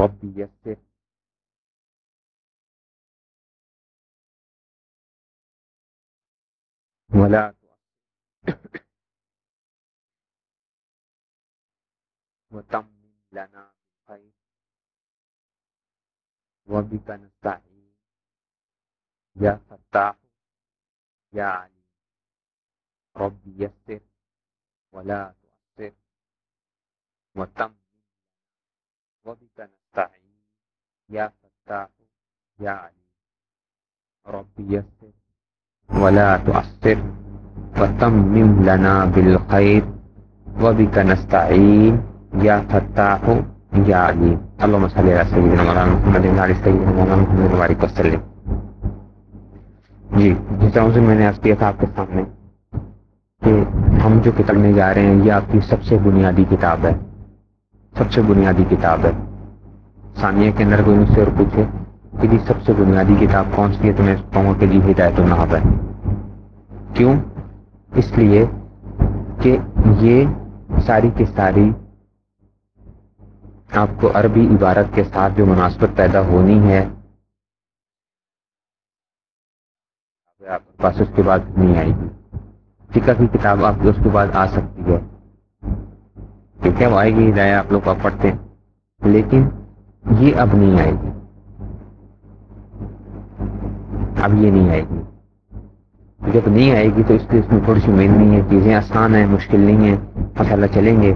ربي يسر ولا وتمم لنا بالخير وبك نستعين يا فتاح يا عليم ربي يسر ولا تؤثر وتمم وبك نستعين يا فتاح يا عليم ربي يسر ولا تؤثر وتمم لنا بالخير وبك نستعين يا فتاح يا عليم اللهم صل على سيدنا مولانا محمد وعلى سيدنا مولانا محمد وبارك وسلم. جی جس طرح سے میں نے عرض کیا تھا آپ کے سامنے کہ ہم جو کتاب میں جا رہے ہیں، یہ آپ کی سب سے بنیادی کتاب ہے، سب سے بنیادی کتاب ہے۔ ثانیہ کے اندر کوئی مجھ سے اور پوچھے کہ جی سب سے بنیادی کتاب کون سی ہے تو میں کہوں گا کہ جی ہدایت النحب ہے۔ کیوں؟ اس لیے کہ یہ ساری کی ساری آپ کو عربی عبارت کے ساتھ جو مناسبت پیدا ہونی ہے، آپ کے پاس اس کے بعد نہیں آئے گی۔ فکر کی کتاب آپ اس کے بعد آ سکتی ہے۔ ٹھیک ہے، وہ آئے گی، ہدایہ آپ لوگ آپ پڑھتے ہیں۔ لیکن یہ اب نہیں آئے گی۔ اب یہ نہیں آئے گی۔ جب نہیں آئے گی تو اس لیے اس میں تھوڑی سی محنت نہیں ہے، چیزیں آسان ہیں، مشکل نہیں ہیں ماشاء اللہ چلیں گے۔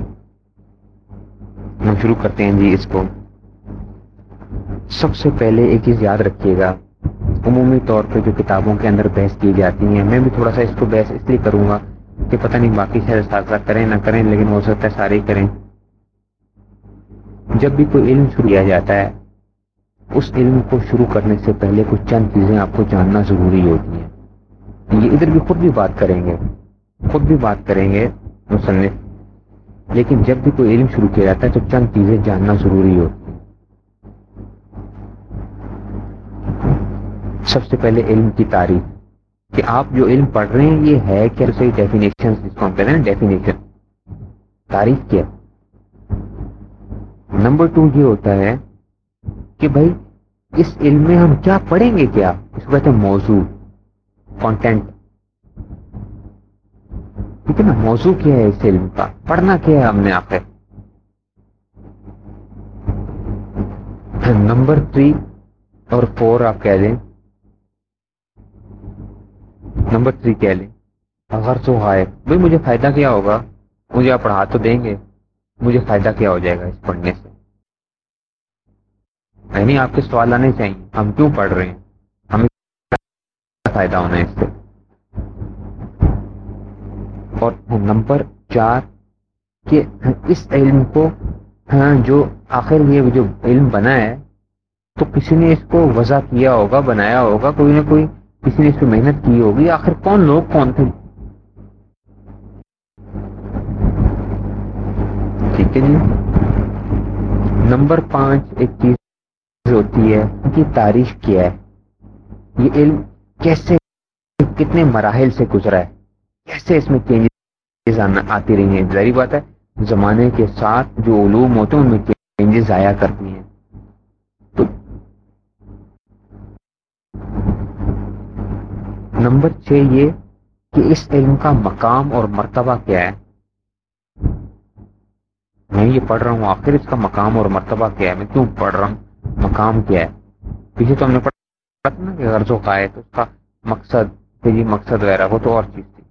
ہم شروع کرتے ہیں جی اس کو۔ سب سے پہلے ایک چیز یاد رکھیے گا۔ عمومی طور پہ جو کتابوں کے اندر بحث کی جاتی ہیں، میں بھی تھوڑا سا اس کو بحث اس لیے کروں گا کہ پتہ نہیں باقی شاید ساتھ کریں نہ کریں، لیکن ہو سکتا ہے سارے ہی کریں۔ جب بھی کوئی علم شروع کیا جاتا ہے، اس علم کو شروع کرنے سے پہلے کچھ چند چیزیں آپ کو جاننا ضروری ہوتی ہیں۔ یہ ادھر بھی خود بھی بات کریں گے۔ خود بھی بات کریں گے، مصنف۔ لیکن جب بھی کوئی علم شروع کیا جاتا ہے تو چند چیزیں جاننا ضروری ہوتی ہیں۔ سب سے پہلے علم کی تعریف۔ کہ آپ جو علم پڑھ رہے ہیں، یہ ہے کیا صحیح ڈیفینیشن جس کو ہم کہتے ہیں ڈیفینیشن تعریف کیا؟ نمبر ٹو یہ ہوتا ہے کہ بھائی، اس علم میں ہم کیا پڑھیں گے کیا؟ اس کو کہتے ہیں موضوع کانٹینٹ ٹھیک ہے نا؟ موضوع کیا ہے اس علم کا؟ پڑھنا کیا ہے ہم نے آخر نمبر تھری اور فور آپ کہہ دیں۔ نمبر تھری کہہ لیں۔ اگر تو ہے بھائی مجھے فائدہ کیا ہوگا؟ مجھے آپ پڑھا تو دیں گے۔ مجھے فائدہ کیا ہو جائے گا اس پڑھنے سے؟ یعنی آپ کے سوال آنے چاہیے ہم کیوں پڑھ رہے ہیں؟ ہمیں فائدہ ہونا ہے اس سے؟ اور نمبر چار، کہ اس علم کو ہاں، جو آخر یہ جو علم بنا ہے، تو کسی نے اس کو وضع کیا ہوگا، بنایا ہوگا، کوئی نہ کوئی، کسی نے اس پہ محنت کی ہوگی، آخر کون لوگ، کون تھے؟ ٹھیک ہے جی؟ نمبر پانچ ایک چیز ہوتی ہے، ان کی تعریف کیا ہے؟ یہ علم کیسے، کتنے مراحل سے گزرا ہے؟ کیسے اس میں چینجز آتی رہی ہیں؟ ظاہری بات ہے، زمانے کے ساتھ جو علوم ہوتے ہیں، ان میں چینجز آیا کرتی ہیں۔ تو نمبر چھ یہ کہ اس علم کا مقام اور مرتبہ کیا ہے؟ میں یہ پڑھ رہا ہوں، آخر اس کا مقام اور مرتبہ کیا ہے؟ میں کیوں پڑھ رہا ہوں؟ مقام کیا ہے؟ پیچھے تو ہم نے پڑھا نا کہ غرض و کا ہے تو اس کا مقصد یہ مقصد وغیرہ، وہ تو اور چیز تھی۔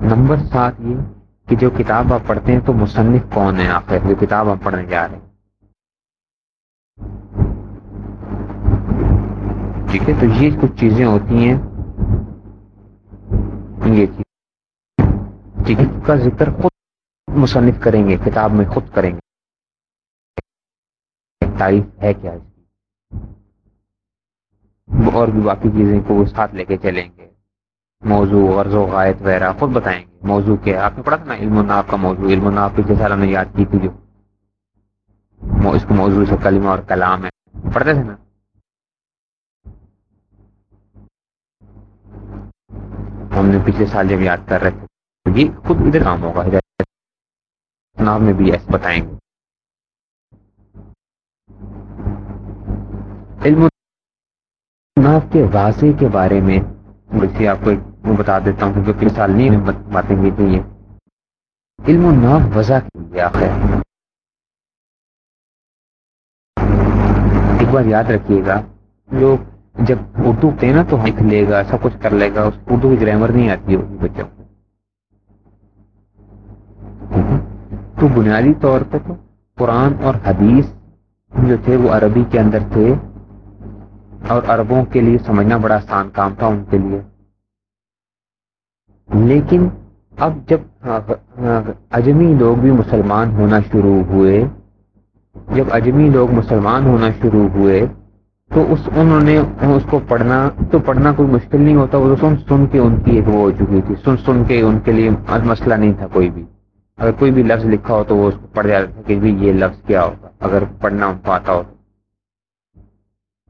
نمبر سات یہ کہ جو کتاب آپ پڑھتے ہیں تو مصنف کون ہے آخر؟ جو کتاب آپ پڑھنے جا رہے ہیں۔ ٹھیک ہے، تو یہ کچھ چیزیں ہوتی ہیں۔ یہ چیز کا ذکر خود مصنف کریں گے، کتاب میں خود کریں گے۔ تعریف ہے کیا اس کی؟ اور بھی باقی چیزیں کو وہ ساتھ لے کے چلیں گے۔ موضوع، غرض و غائط وغیرہ خود بتائیں گے۔ موضوع کیا؟ آپ نے پڑھا تھا نا علم الناف کا موضوع؟ علم الناف پچھلے سال ہم نے یاد کی تھی جو اس کو موضوع سے کلمہ اور کلام ہے۔ پڑھتے تھے نا؟ ہم نے پچھلے سال جب یاد کر رہے تھے۔ یہ خود ادھر کام ہوگا۔ نام میں بھی ایسے بتائیں گے۔ علم ناف کے واضح کے بارے میں ویسے آپ کو بتا دیتا ہوں کیونکہ سال نہیں باتیں کی تھی یہ۔ علم ناف وضع کی آخر ایک بار یاد رکھیے گا جو جب اردو پہ نا، تو لکھ لے گا، سب کچھ کر لے گا، اس اردو کی گرامر نہیں آتی ہوگی۔ بچوں تو بنیادی طور پہ تو قرآن اور حدیث جو تھے وہ عربی کے اندر تھے اور عربوں کے لیے سمجھنا بڑا آسان کام تھا ان کے لیے۔ لیکن اب جب اجمی لوگ بھی مسلمان ہونا شروع ہوئے، جب اجمی لوگ مسلمان ہونا شروع ہوئے، تو اس انہوں نے اس کو پڑھنا، تو پڑھنا کوئی مشکل نہیں ہوتا، وہ سن سن کے ان کی ایک وہ ہو چکی تھی، سن سن کے ان کے لیے مسئلہ نہیں تھا کوئی بھی۔ اگر کوئی بھی لفظ لکھا ہو تو وہ اس کو پڑھ جاتا تھا کہ بھی یہ لفظ کیا ہوگا، اگر پڑھنا ان کو آتا ہو۔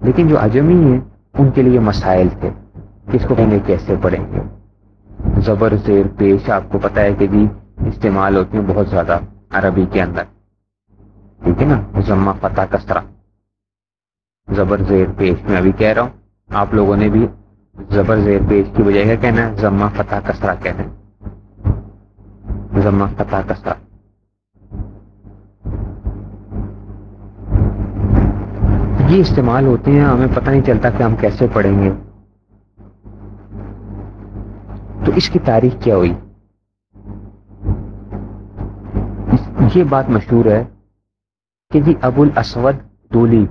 لیکن جو اجمی ہیں، ان کے لیے مسائل تھے۔ کس کو کہیں گے کیسے پڑھیں گے؟ زبر زیر پیش، آپ کو پتا ہے کہ جی استعمال ہوتی ہیں بہت زیادہ عربی کے اندر۔ ٹھیک ہے نا؟ ضمہ فتح کسرا زبر زیر پیش، میں ابھی کہہ رہا ہوں۔ آپ لوگوں نے بھی زبر زیر پیش کی بجائے کیا کہنا ہے؟ ضمہ فتح کسرا کہنا ہے؟ ضمہ فتح کسرا یہ استعمال ہوتے ہیں ہمیں پتہ نہیں چلتا کہ ہم کیسے پڑھیں گے تو اس کی تاریخ کیا ہوئی یہ بات مشہور ہے کہ جی ابو الاسود دولی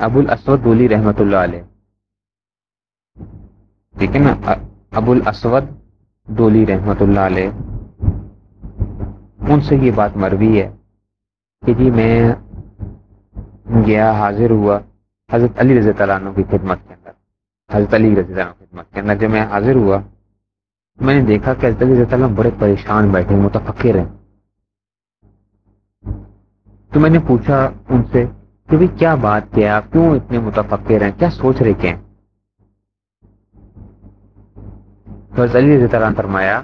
ابو الاسود دولی رحمت اللہ علیہ ٹھیک ہے نا ابو الاسود دولی رحمت اللہ علیہ، ان سے یہ بات مروی ہے کہ جی میں گیا حاضر ہوا حضرت علی رضی اللہ عنہ کی خدمت کے اندر۔ حضرت علی رضی اللہ عنہ کی خدمت کے اندر۔ جب میں حاضر ہوا، میں نے دیکھا کہ حضرت علی رضی اللہ عنہ بڑے پریشان بیٹھے متفقر ہیں۔ تو میں نے پوچھا ان سے کہ بھائی کیا بات کیا آپ کیوں اتنے متفقر ہیں؟ کیا سوچ رہے کہ حضرت علی رضی اللہ عنہ فرمایا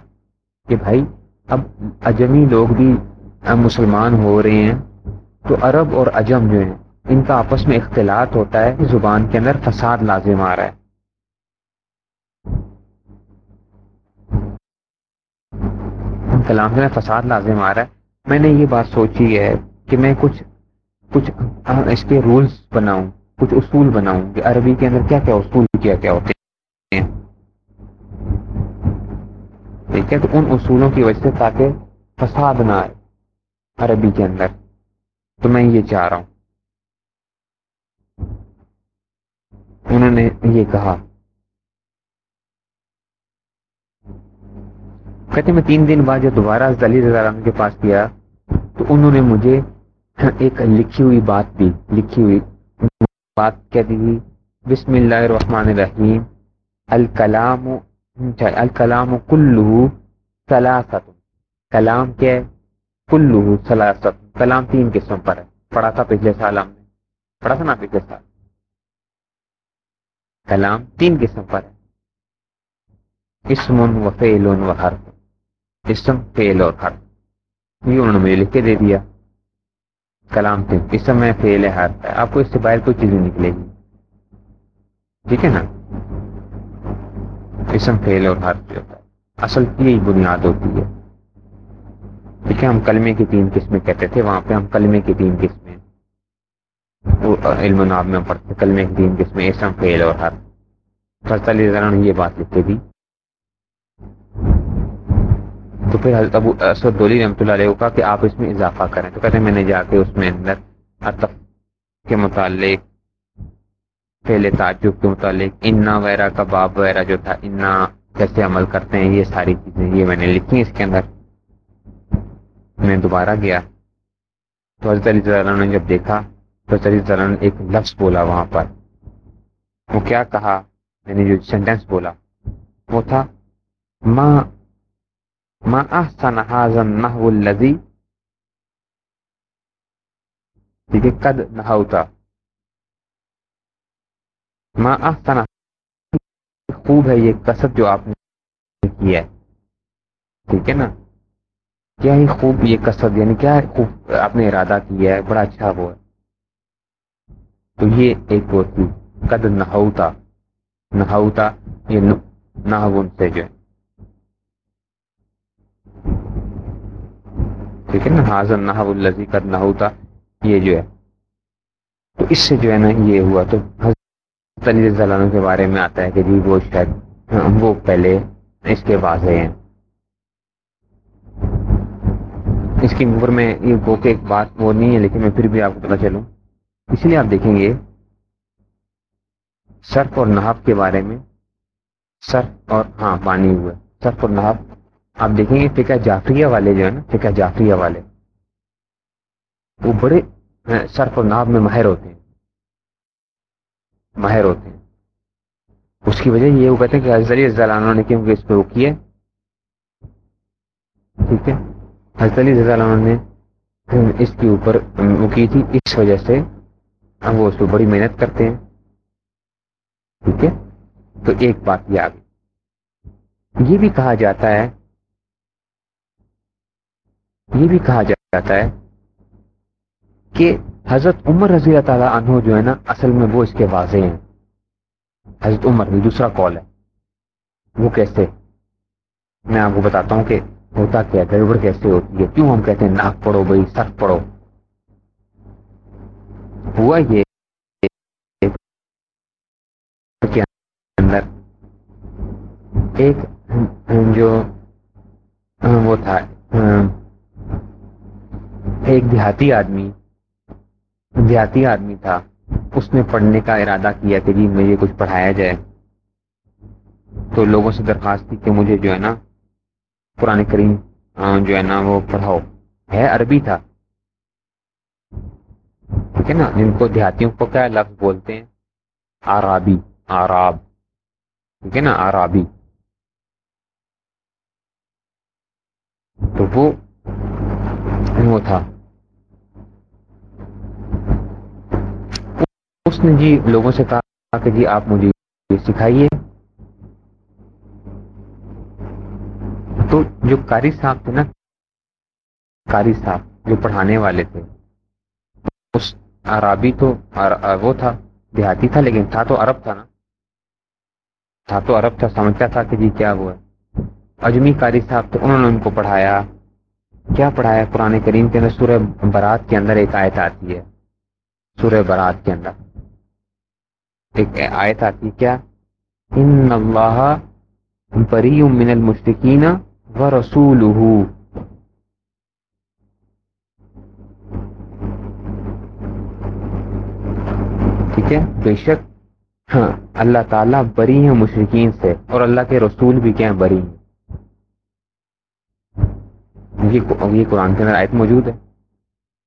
کہ بھائی، اب اجمی لوگ بھی مسلمان ہو رہے ہیں، تو عرب اور اجم جو ہیں، ان کا آپس میں اختلاط ہوتا ہے زبان کے اندر فساد لازم آ رہا ہے۔ کلام سے فساد لازم آ رہا ہے۔ میں نے یہ بات سوچی ہے کہ میں کچھ کچھ اس کے رولز بناؤں، کچھ اصول بناؤں کہ عربی کے اندر کیا کیا اصول کیا کیا ہوتے ہیں۔ ٹھیک ہے تو ان اصولوں کی وجہ سے تاکہ فساد نہ آئے عربی کے اندر۔ تو میں یہ چاہ رہا ہوں۔ انہوں نے یہ کہا۔ کہتے میں تین دن بعد جب دوبارہ دلی رضا کے پاس گیا تو انہوں نے مجھے ایک لکھی ہوئی بات دی۔ لکھی ہوئی بات کیا دی۔ بسم اللہ الرحمن الرحیم۔ الکلام الکلام کلو سلاست کلام کیا ہے کلو سلاست کلام تین قسم پر ہے۔ پڑھا تھا پچھلے سال ہم نے۔ پڑھا تھا نا پچھلے سال۔ کلام تین قسم پر ہے۔ اسم و فیل و حرف۔ اسم فیل اور حرف۔ یہ انہوں نے مجھے لکھ کے دے دیا۔ کلام تین۔ اسم ہے فیل ہے حرف۔ ہے آپ کو اس سے باہر کوئی چیز نہیں نکلے گی۔ ٹھیک ہے نا؟ اسم فیل اور حرف جو ہوتا ہے۔ اصل کی یہی بنیاد ہوتی ہے۔ ٹھیک ہے ہم کلمے کی تین قسمیں کہتے تھے، وہاں پہ ہم کلمے کی تین قسمیں علم ناب میں پڑھتے کلمے کی تین قسمیں اسم فیل اور ہر حضرت علی نے یہ بات لکھ کے دی تو پھر حضرت ابو اسود دولی رحمۃ اللہ علیہ کہا کہ آپ اس میں اضافہ کریں۔ تو کہتے ہیں، میں نے جا کے اس میں اندر عطف کے متعلق پہلے تعجب کے متعلق، انا وغیرہ کا باب وغیرہ جو تھا، انا کیسے عمل کرتے ہیں، یہ ساری چیزیں، یہ میں نے لکھی اس کے اندر۔ میں دوبارہ گیا۔ تو حضرت علی نے جب دیکھا، تو علی نے ایک لفظ بولا وہاں پر۔ وہ کیا کہا؟ میں نے جو سینٹینس بولا، وہ تھا، ما ما احسن هذا النحو الذي؟ ٹھیک ہے، قد نہوتا ما احسن خوب ہے یہ کسب جو آپ نے کیا ہے۔ ٹھیک ہے نا؟ کیا ہی خوب یہ کسر یعنی کیا خوب آپ نے ارادہ کیا ہے، بڑا اچھا وہ ہے۔ تو یہ ایک وہ تھی، قد نہوتا نہوتا، یہ نہ سے جو ہے۔ ٹھیک ہے نا؟ حاضر نہ الزی قد نہوتا، یہ جو ہے۔ تو اس سے جو ہے نا، یہ ہوا تو حضرت کے بارے میں آتا ہے کہ جی وہ شاید وہ پہلے اس کے واضح ہیں اس کی عمر میں یہ وہ کہ ایک بات وہ نہیں ہے، لیکن میں پھر بھی آپ کو پتا چلوں۔ اس لیے آپ دیکھیں گے سرف اور نہاف کے بارے میں سرف اور ہاں پانی ہوئے۔ سرف اور نہاف آپ دیکھیں گے فکا جعفریہ والے جو ہے نا فکا جعفریہ والے، وہ بڑے سرف اور ناب میں ماہر ہوتے ہیں۔ ماہر ہوتے ہیں۔ اس کی وجہ یہ وہ کہتے ہیں کہ حضرت زلانوں نے کیونکہ اس پہ وہ کیا ٹھیک ہے۔ حضرت علی عنہ نے اس کے اوپر وہ کی تھی، اس وجہ سے ہم وہ اس پہ بڑی محنت کرتے ہیں۔ ٹھیک ہے۔ تو ایک بات یہ آگے۔ یہ بھی کہا جاتا ہے، یہ بھی کہا جاتا ہے کہ حضرت عمر رضی اللہ تعالیٰ عنہ جو ہے نا، اصل میں وہ اس کے واضح ہیں۔ حضرت عمر بھی دوسرا کال ہے۔ وہ کیسے؟ میں آپ کو بتاتا ہوں کہ ہوتا کیا گڑبڑ کیسے ہوتی ہے کیوں ہم کہتے ہیں ناک پڑھو بھائی، سر پڑھو ہوا یہ اندر ایک جو وہ تھا، ایک دیہاتی آدمی دیہاتی آدمی تھا۔ اس نے پڑھنے کا ارادہ کیا کہ جی مجھے کچھ پڑھایا جائے۔ تو لوگوں سے درخواست کی کہ مجھے جو ہے نا قرآن کریم جو ہے نا وہ پڑھاؤ۔ ہے عربی تھا۔ ٹھیک ہے نا؟ جن کو دیہاتیوں کو کیا لفظ بولتے ہیں؟ آرابی آراب ٹھیک ہے نا؟ آرابی تو وہ وہ تھا۔ اس نے جی لوگوں سے کہا کہ جی آپ مجھے سکھائیے۔ تو جو قاری صاحب تھے نا، قاری صاحب جو پڑھانے والے تھے، اس عربی تو وہ تھا، دیہاتی تھا، لیکن تھا تو عرب تھا نا۔ تھا تو عرب تھا سمجھتا تھا کہ جی کیا ہوا۔ اجمی قاری صاحب تھے انہوں نے ان کو پڑھایا۔ کیا پڑھایا؟ قرآن کریم کے اندر سورہ برات کے اندر ایک آیت آتی ہے، سورہ برات کے اندر۔ ایک آیت آتی کیا؟ ان اللہ بری من المشرقین و رسول ٹھیک ہے؟ بے شک ہاں اللہ تعالیٰ بری ہیں مشرقین سے اور اللہ کے رسول بھی کیا بری ہیں؟ یہ قرآن کے اندر آیت موجود ہے۔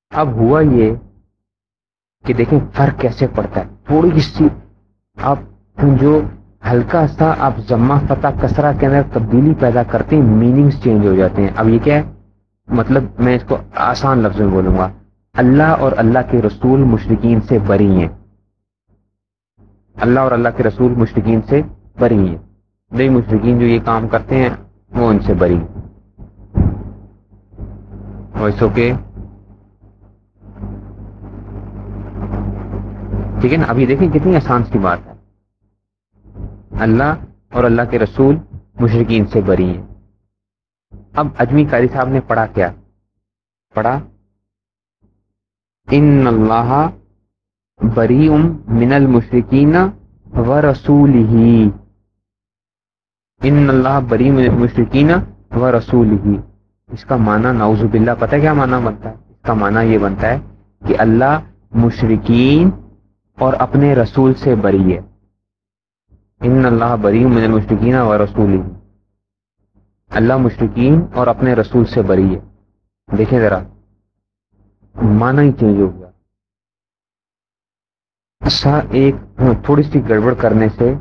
اب ہوا یہ کہ دیکھیں فرق کیسے پڑتا ہے۔ تھوڑی سی آپ جو ہلکا سا آپ جمع فتح کسرا کے اندر تبدیلی پیدا کرتے ہیں میننگز چینج ہو جاتے ہیں۔ اب یہ کیا ہے؟ مطلب میں اس کو آسان لفظ میں بولوں گا۔ اللہ اور اللہ کے رسول مشرقین سے بری ہیں۔ اللہ اور اللہ کے رسول مشرقین سے بری ہیں۔ نئی مشرقین جو یہ کام کرتے ہیں، وہ ان سے بری ویسو کے ٹھیک ہے نا؟ ابھی دیکھیں کتنی آسان سی بات ہے۔ اللہ اور اللہ کے رسول مشرقین سے بری ہیں۔ اب اجمی قاری صاحب نے پڑھا کیا؟ پڑھا، ان اللہ بری ام من المشرقین و رسول ہی ان اللہ بری مشرقین و رسول ہی اس کا معنی نعوذ باللہ، پتہ کیا معنی بنتا ہے؟ اس کا معنی یہ بنتا ہے کہ اللہ مشرقین اور اپنے رسول سے بری ہے۔ ان اللہ بری من المشرقین و رسول اللہ مشرقین اور اپنے رسول سے بری ہے۔ دیکھیں ذرا۔ مانا ہی چینج ہو گیا۔ اچھا ایک تھوڑی سی گڑبڑ کرنے سے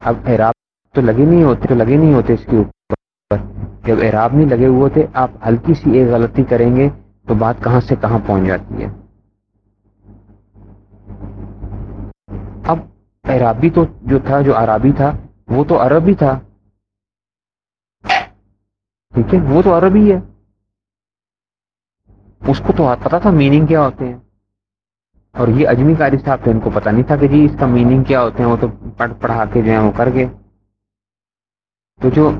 اب احراب تو لگے نہیں ہوتے، تو لگے نہیں ہوتے اس کے اوپر۔ جب احراب نہیں لگے ہوئے ہوتے، آپ ہلکی سی ایک غلطی کریں گے تو بات کہاں سے کہاں پہنچ جاتی ہے۔ عرابی تو جو تھا، جو عربی تھا، وہ تو عربی تھا۔ ٹھیک ہے، وہ تو عربی ہے۔ اس کو تو پتا تھا میننگ کیا ہوتے ہیں۔ اور یہ اجمی قاری صاحب تھے، ان کو پتا نہیں تھا کہ جی اس کا میننگ کیا ہوتے ہیں، وہ تو پڑھ، پڑھا کے جو ہے وہ کر گئے۔ تو جو،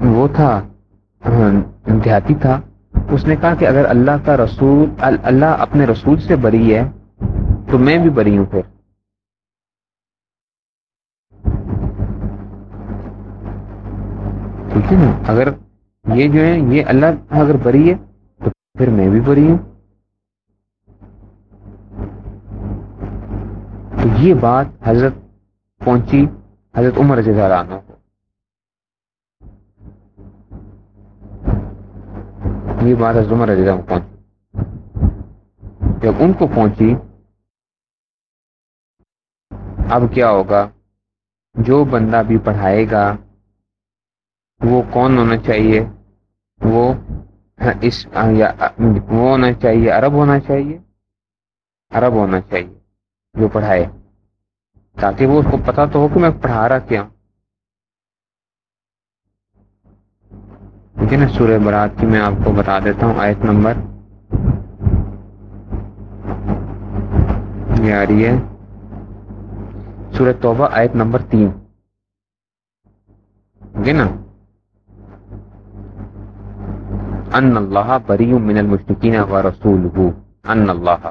وہ تھا، دیہاتی تھا، اس نے کہا کہ اگر اللہ کا رسول، اللہ اپنے رسول سے بری ہے، تو میں بھی بری ہوں پھر۔ ٹھیک ہے نا اگر یہ جو ہے یہ اللہ اگر بری ہے، تو پھر میں بھی بری ہوں؟ تو یہ بات حضرت پہنچی حضرت عمر رضی اللہ عنہ کو۔ یہ بات حضرت عمر رضی اللہ عنہ پہنچی۔ جب ان کو پہنچی، اب کیا ہوگا؟ جو بندہ بھی پڑھائے گا وہ کون ہونا چاہیے؟ وہ اس وہ ہونا چاہیے، عرب ہونا چاہیے، عرب ہونا چاہیے، جو پڑھائے۔ تاکہ وہ اس کو پتا تو ہو کہ میں پڑھا رہا کیا نا سورہ برات کی میں آپ کو بتا دیتا ہوں، آیت نمبر یہ آ رہی ہے۔ سورہ توبہ، آیت نمبر تین۔ نا؟ ان اللہ بری من المشرکین و رسول ان اللہ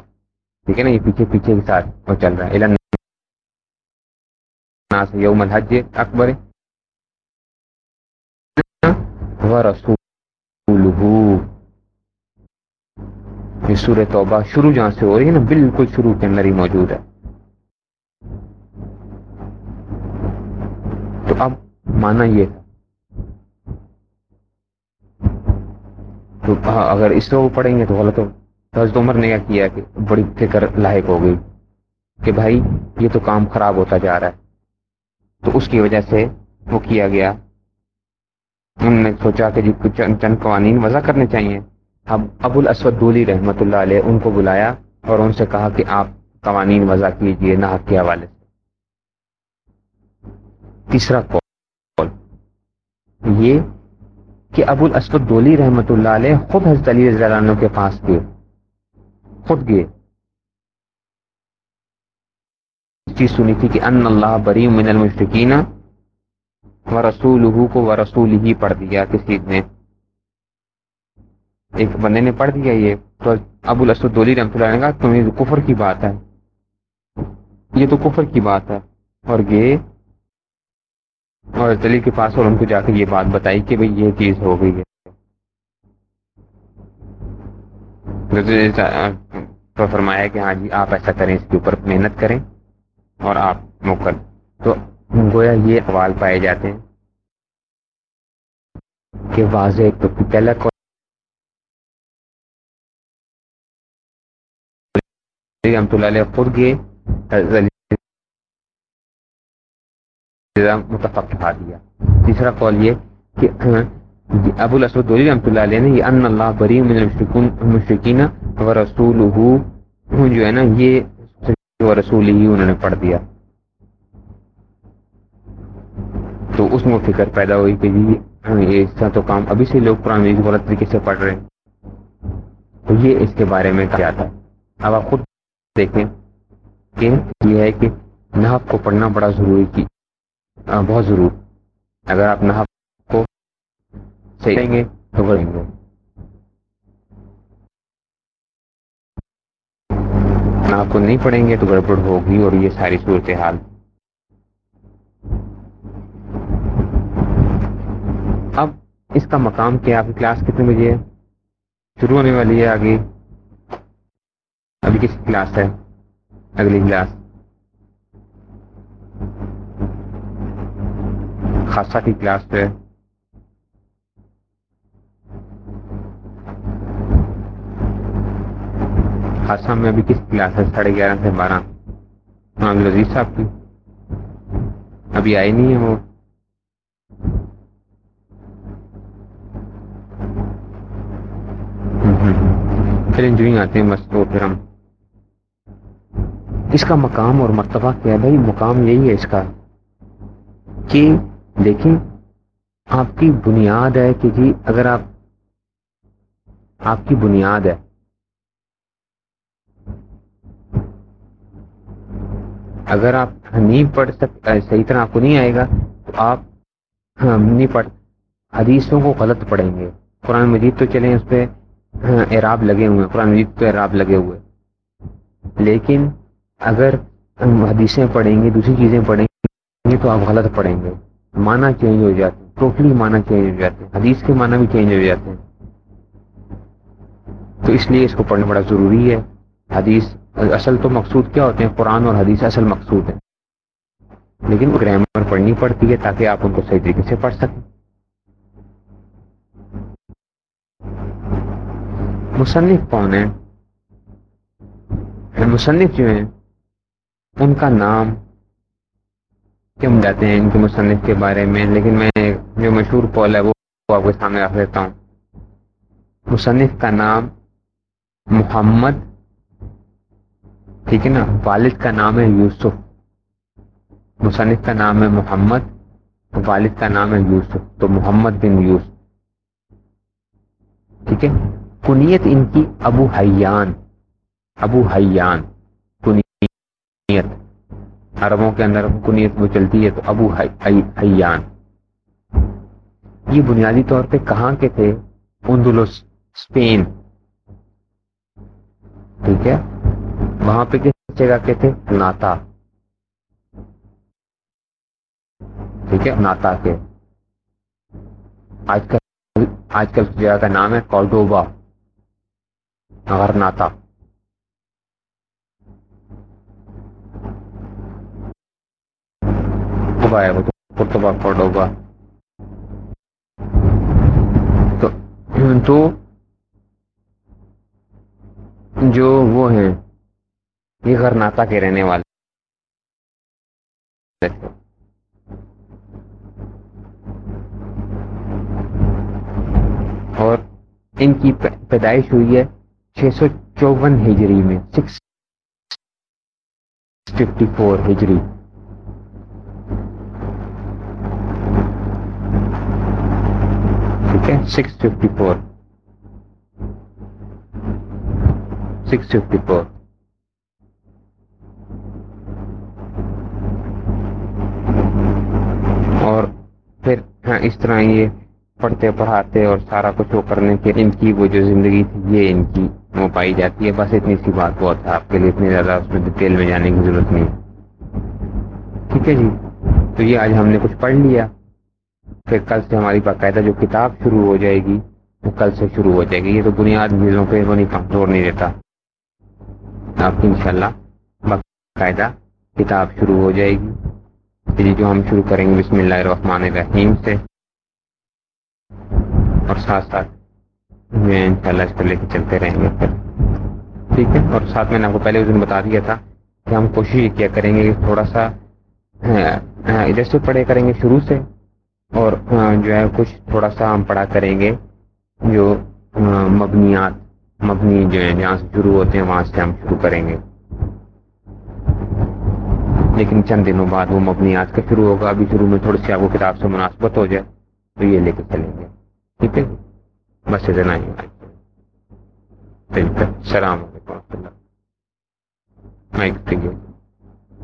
ٹھیک ہے نا یہ پیچھے پیچھے کے ساتھ وہ چل رہا ہے یوم الحج اکبر یہ سورہ توبہ شروع جہاں سے ہو رہی ہے نا. بالکل شروع کے اندر ہی موجود ہے. تو اب مانا یہ تو ہاں، اگر اس طرح وہ پڑھیں گے تو غلط ہو۔ حضرت عمر نے کیا کیا کہ بڑی فکر لاحق ہو گئی کہ بھائی، یہ تو کام خراب ہوتا جا رہا ہے۔ تو اس کی وجہ سے وہ کیا گیا۔ انہوں نے سوچا کہ جی کچھ چند قوانین وضع کرنے چاہیے۔ اب ابو الاسود دولی رحمۃ اللہ علیہ ان کو بلایا اور ان سے کہا کہ آپ قوانین وضع کیجیے نہ کے حوالے سے۔ تیسرا کال یہ کہ ابو الاسود دولی رحمۃ اللہ علیہ خود حضرت علی رضی اللہ عنہ کے پاس گئے۔ خود گئے۔ چیز سنی تھی کہ ان اللہ بری من المشرقین و رسول کو و رسول ہی پڑھ دیا کسی نے؟ ایک بندے نے پڑھ دیا یہ۔ تو ابو الاسود دولی رحمۃ اللہ نے کہا، تمہیں کفر کی بات ہے۔ یہ تو کفر کی بات ہے۔ اور گئے۔ اور دلی کے پاس اور ان کو جا کے یہ بات بتائی کہ بھئی یہ چیز ہو گئی ہے۔ تو فرمایا کہ ہاں جی آپ ایسا کریں، اس کے اوپر محنت کریں اور آپ مکل تو گویا یہ اقوال پائے جاتے ہیں کہ واضح تو پہلا رحمت اللہ علیہ خود گئے متفق دیا۔ تیسرا قول یہ کہ ہاں، جی، ابو الاسود دولی رحمۃ اللہ علیہ نے یہ ان اللہ بری من المشرکین و رسول ہاں، جو ہے نا، یہ رسول ہی انہوں نے پڑھ دیا۔ تو اس میں فکر پیدا ہوئی کہ جی ہاں، یہ اس طرح تو کام ابھی سے لوگ قرآن غلط طریقے سے پڑھ رہے ہیں۔ تو یہ اس کے بارے میں کیا تھا؟ اب آپ خود دیکھیں کہ یہ ہے کہ نحف کو پڑھنا بڑا ضروری کی ہاں، بہت ضرور۔ اگر آپ نحف کو صحیح کریں گے تو کریں گے۔ آپ کو نہیں پڑھیں گے تو گڑبڑ ہوگی اور یہ ساری صورت حال اب اس کا مقام کیا؟ آپ کی کلاس کتنے بجے ہے؟ شروع ہونے والی ہے آگے۔ ابھی کس کلاس ہے؟ اگلی کلاس۔ خاصا کی کلاس ہے خاصا میں ابھی کس کلاس ہے؟ ساڑھے گیارہ سے بارہ۔ ہاں لذیذ صاحب کی۔ ابھی آئی نہیں ہے وہ۔ پھر انجوئنگ آتے ہیں بس تو پھر ہم۔ اس کا مقام اور مرتبہ کیا ہے؟ بھائی، مقام یہی ہے اس کا کہ دیکھیں آپ کی بنیاد ہے کہ جی اگر آپ آپ کی بنیاد ہے اگر آپ نہیں پڑھ سک صحیح طرح آپ کو نہیں آئے گا، تو آپ نہیں پڑھ، حدیثوں کو غلط پڑھیں گے۔ قرآن مجید تو چلیں، اس پہ اعراب لگے ہوئے ہیں۔ قرآن مجید پہ اعراب لگے ہوئے لیکن اگر حدیثیں پڑھیں گے، دوسری چیزیں پڑھیں گے، تو آپ غلط پڑھیں گے۔ معنی چینج ہو جاتے ہیں؟ ٹوٹلی معنی چینج ہو جاتے ہیں؟ حدیث کے معنی بھی چینج ہو جاتے ہیں؟ تو اس لیے اس کو پڑھنا بڑا ضروری ہے۔ حدیث، اصل تو مقصود کیا ہوتے ہیں؟ قرآن اور حدیث اصل مقصود ہے لیکن گرامر پڑھنی پڑتی ہے تاکہ آپ ان کو صحیح طریقے سے پڑھ سکیں۔ مصنف کون ہے مصنف جو ہیں، ان کا نام کیوں جاتے ہیں ان کے مصنف کے بارے میں؟ لیکن میں جو مشہور پول ہے وہ آپ کے سامنے رکھ دیتا ہوں۔ مصنف کا نام محمد، ٹھیک ہے نا؟ والد کا نام ہے یوسف۔ مصنف کا نام ہے محمد، والد کا نام ہے یوسف۔ تو محمد بن یوسف۔ ٹھیک ہے؟ کنیت ان کی ابو حیان ابو حیان۔ عربوں کے اندر کنیت وہ چلتی ہے تو ابو حیان۔ یہ بنیادی طور پہ کہاں کے تھے؟ اندلس اسپین ٹھیک ہے؟ وہاں پہ کس جگہ کے تھے؟ ناتا۔ ٹھیک ہے؟ ناتا کے۔ آج کل آج کل جگہ کا نام ہے کولڈوبا اگر ناتا ہے وہ کورٹوبا کولڈوبا تو جو وہ ہیں، یہ غرناتا کے رہنے والے اور ان کی پیدائش ہوئی ہے چھ سو چون ہجری میں، سکس ففٹی فور ہجری ٹھیک ہے six fifty four six fifty four اور پھر ہاں اس طرح یہ پڑھتے پڑھاتے اور سارا کچھ وہ کرنے کے ان کی وہ جو زندگی تھی، یہ ان کی وہ پائی جاتی ہے۔ بس اتنی سی بات بہت ہے، آپ کے لیے اتنی زیادہ اس میں ڈیٹیل میں جانے کی ضرورت نہیں۔ ٹھیک ہے جی تو یہ آج ہم نے کچھ پڑھ لیا۔ پھر کل سے ہماری باقاعدہ جو کتاب شروع ہو جائے گی، وہ کل سے شروع ہو جائے گی۔ یہ تو بنیاد چیزوں پہ وہ نہیں کمزور نہیں دیتا۔ آپ کی انشاءاللہ باقاعدہ کتاب شروع ہو جائے گی۔ جو ہم شروع کریں گے، بسم اللہ الرحمن الرحیم سے۔ اور ساتھ ساتھ میں ان شاء اللہ اس کو لے کے چلتے رہیں گے پھر۔ ٹھیک ہے؟ اور ساتھ میں نے آپ کو پہلے اس دن بتا دیا تھا کہ ہم کوشش یہ کیا کریں گے کہ تھوڑا سا ادھر سے پڑھے کریں گے شروع سے۔ اور جو ہے، کچھ تھوڑا سا ہم پڑھا کریں گے جو مبنیات، مبنی جو ہیں، جہاں سے شروع ہوتے ہیں، وہاں سے ہم شروع کریں گے۔ لیکن چند دنوں بعد وہ مبنیات کا شروع ہوگا۔ ابھی شروع میں تھوڑی سی آپ کو کتاب سے مناسبت ہو جائے، تو یہ لے کے چلیں گے۔ ٹھیک ہے؟ بس اتنا ہی۔ السلام علیکم و رحمۃ اللہ